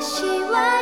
希望